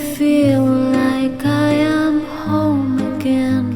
feel like I am home again.